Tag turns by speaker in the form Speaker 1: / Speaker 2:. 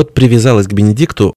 Speaker 1: вот привязалась к Бенедикту